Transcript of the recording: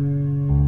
Música